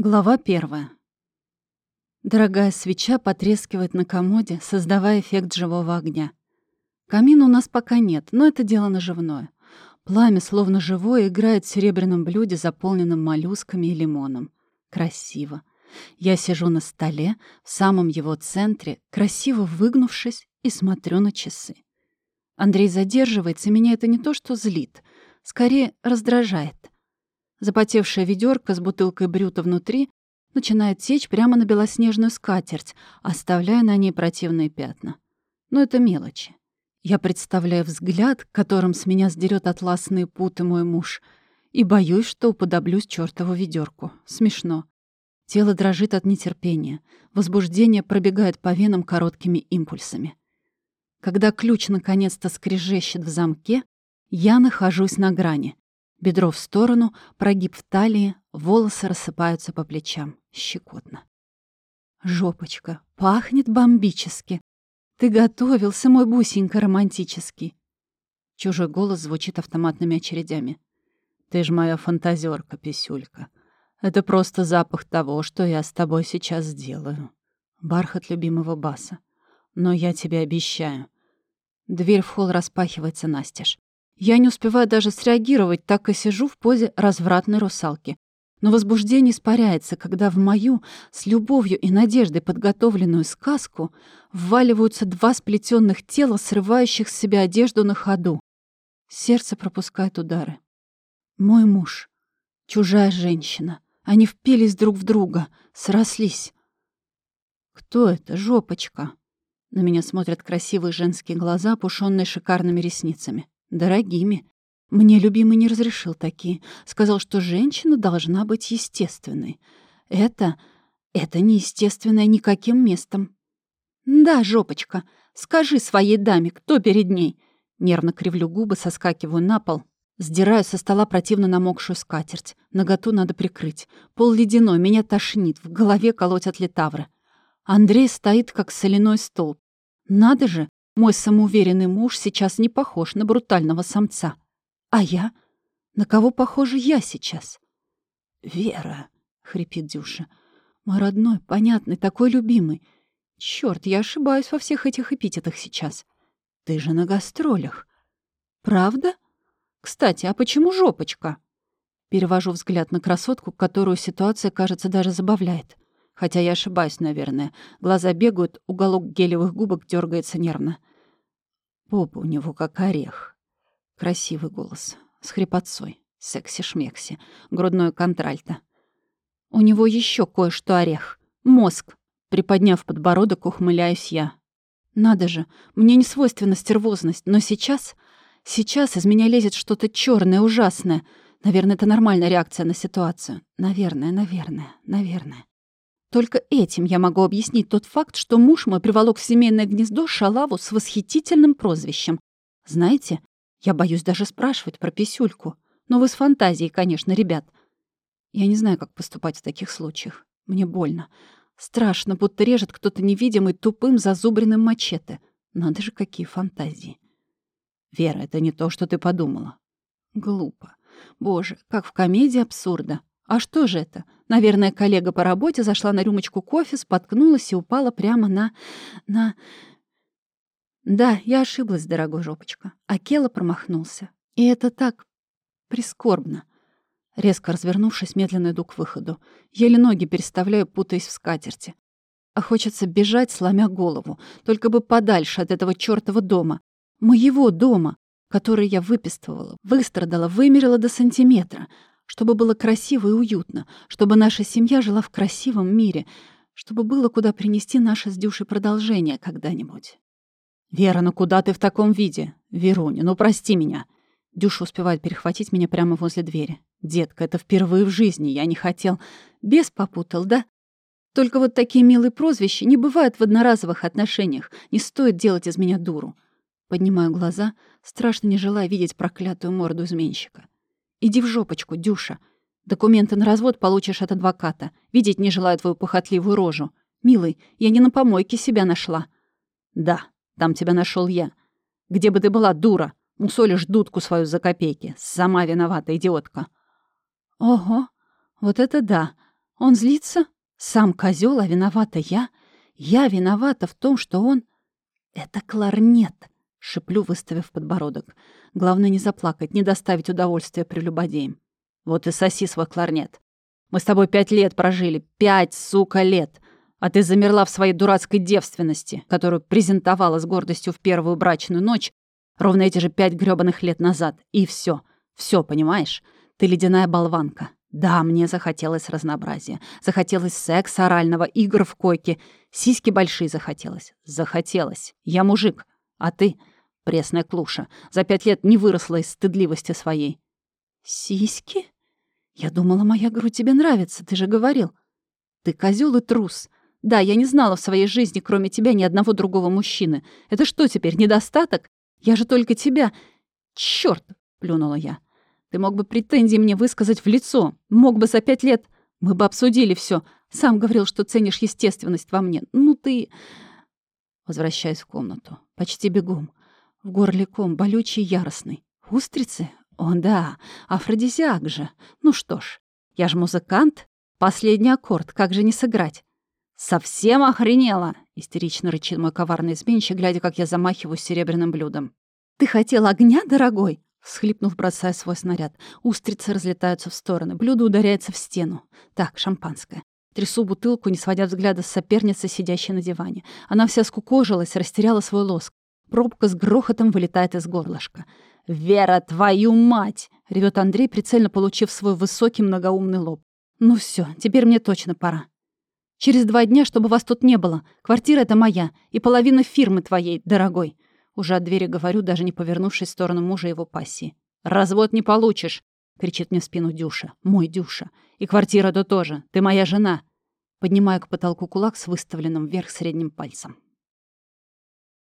Глава первая. Дорогая свеча потрескивает на комоде, создавая эффект живого огня. Камина у нас пока нет, но это дело наживное. Пламя, словно живое, играет в серебряном блюде, заполненном моллюсками и лимоном. Красиво. Я сижу на столе, в самом его центре, красиво выгнувшись, и смотрю на часы. Андрей задерживается, и меня это не то что злит, скорее раздражает — Запотевшая ведерко с бутылкой брюта внутри начинает течь прямо на белоснежную скатерть, оставляя на ней противные пятна. Но это мелочи. Я представляю взгляд, которым с меня сдерет атласные путы мой муж, и боюсь, что уподоблюсь чертову ведерку. Смешно. Тело дрожит от нетерпения. Возбуждение пробегает по венам короткими импульсами. Когда ключ наконец-то скрежещет в замке, я нахожусь на грани. Бедро в сторону, прогиб в талии, волосы рассыпаются по плечам. Щекотно. «Жопочка, пахнет бомбически. Ты готовился, мой бусенька романтический». Чужой голос звучит автоматными очередями. «Ты ж моя фантазерка, писюлька. Это просто запах того, что я с тобой сейчас сделаю». Бархат любимого баса. «Но я тебе обещаю». Дверь в холл распахивается настежь. Я не успеваю даже среагировать, так и сижу в позе развратной русалки. Но возбуждение испаряется, когда в мою, с любовью и надеждой подготовленную сказку вваливаются два сплетенных тела, срывающих с себя одежду на ходу. Сердце пропускает удары. Мой муж. Чужая женщина. Они впились друг в друга, срослись. Кто это, жопочка? На меня смотрят красивые женские глаза, опушенные шикарными ресницами. Дорогими. Мне любимый не разрешил такие. Сказал, что женщина должна быть естественной. Это... это неестественное никаким местом. «Да, жопочка, скажи своей даме, кто перед ней?» Нервно кривлю губы, соскакиваю на пол. Сдираю со стола противно намокшую скатерть. Наготу надо прикрыть. Пол ледяной, меня тошнит, в голове колотят летавры. Андрей стоит, как соляной столб. Надо же, мой самоуверенный муж сейчас не похож на брутального самца. А я? На кого похожа я сейчас? «Вера», — хрипит Дюша, — «мой родной, понятный, такой любимый. Черт, я ошибаюсь во всех этих эпитетах сейчас. Ты же на гастролях. Правда? Кстати, а почему жопочка?» Перевожу взгляд на красотку, которую ситуация, кажется, даже забавляет. Хотя я ошибаюсь, наверное. Глаза бегают, уголок гелевых губок дергается нервно. Попа у него как орех. Красивый голос. С хрипотцой. Секси-шмекси. Грудное контральто. У него еще кое-что орех. Мозг. Приподняв подбородок, ухмыляюсь я. Надо же, мне не свойственна стервозность, но сейчас... Сейчас из меня лезет что-то черное, ужасное. Наверное, это нормальная реакция на ситуацию. Наверное, наверное, наверное. Только этим я могу объяснить тот факт, что муж мой приволок в семейное гнездо шалаву с восхитительным прозвищем. Знаете, я боюсь даже спрашивать про писюльку. Но вы с фантазией, конечно, ребят. Я не знаю, как поступать в таких случаях. Мне больно. Страшно, будто режет кто-то невидимый тупым зазубренным мачете. Надо же, какие фантазии. Вера, это не то, что ты подумала. Глупо. Боже, как в комедии абсурда. А что же это? Наверное, коллега по работе зашла на рюмочку кофе, споткнулась и упала прямо на... на... Да, я ошиблась, дорогой жопочка. Акела промахнулся. И это так прискорбно. Резко развернувшись, медленно иду к выходу. Еле ноги переставляю, путаясь в скатерти. А хочется бежать, сломя голову. Только бы подальше от этого чёртова дома. Моего дома, который я выпистывала, выстрадала, вымерила до сантиметра чтобы было красиво и уютно, чтобы наша семья жила в красивом мире, чтобы было куда принести наше с Дюшей продолжение когда-нибудь. «Вера, ну куда ты в таком виде? Веруня, ну прости меня!» Дюша успевает перехватить меня прямо возле двери. «Детка, это впервые в жизни, я не хотел...» «Бес попутал, да?» Только вот такие милые прозвища не бывают в одноразовых отношениях. Не стоит делать из меня дуру. Поднимаю глаза, страшно не желая видеть проклятую морду изменщика. Иди в жопочку, Дюша. Документы на развод получишь от адвоката. Видеть не желаю твою похотливую рожу. Милый, я не на помойке себя нашла. Да, там тебя нашел я. Где бы ты была, дура? Мусолишь дудку свою за копейки. Сама виновата, идиотка. Ого, вот это да. Он злится? Сам козел, а виновата я? Я виновата в том, что он... Это кларнет, шиплю, выставив подбородок. Главное не заплакать, не доставить удовольствия прелюбодеям. Вот и соси свой кларнет. Мы с тобой пять лет прожили. Пять, сука, лет. А ты замерла в своей дурацкой девственности, которую презентовала с гордостью в первую брачную ночь, ровно эти же пять грёбаных лет назад. И все, все, понимаешь? Ты ледяная болванка. Да, мне захотелось разнообразия. Захотелось секса орального, игр в койке. Сиськи большие захотелось. Захотелось. Я мужик. А ты, пресная клуша, за пять лет не выросла из стыдливости своей. Сиськи? Я думала, моя грудь тебе нравится, ты же говорил. Ты козел и трус. Да, я не знала в своей жизни, кроме тебя, ни одного другого мужчины. Это что теперь, недостаток? Я же только тебя... Чёрт! — плюнула я. Ты мог бы претензии мне высказать в лицо. Мог бы за пять лет... Мы бы обсудили все. Сам говорил, что ценишь естественность во мне. Ну ты... Возвращаюсь в комнату. Почти бегом. В горле ком, болючий яростный. Устрицы? О, да. Афродизиак же. Ну что ж, я ж музыкант. Последний аккорд, как же не сыграть? «Совсем охренела!» — истерично рычит мой коварный изменщик, глядя, как я замахиваюсь серебряным блюдом. «Ты хотел огня, дорогой?» Схлипнув, бросая свой снаряд. Устрицы разлетаются в стороны. Блюдо ударяется в стену. Так, шампанское. Трясу бутылку, не сводя взгляда с соперницы, сидящей на диване. Она вся скукожилась, растеряла свой лоск. Пробка с грохотом вылетает из горлышка. «Вера, твою мать!» — ревет Андрей, прицельно получив свой высокий многоумный лоб. «Ну все, теперь мне точно пора. Через два дня, чтобы вас тут не было. Квартира эта моя и половина фирмы твоей, дорогой. Уже от двери говорю, даже не повернувшись в сторону мужа его пассии. «Развод не получишь!» — кричит мне в спину Дюша. «Мой Дюша. И квартира-то тоже. Ты моя жена!» Поднимаю к потолку кулак с выставленным вверх средним пальцем.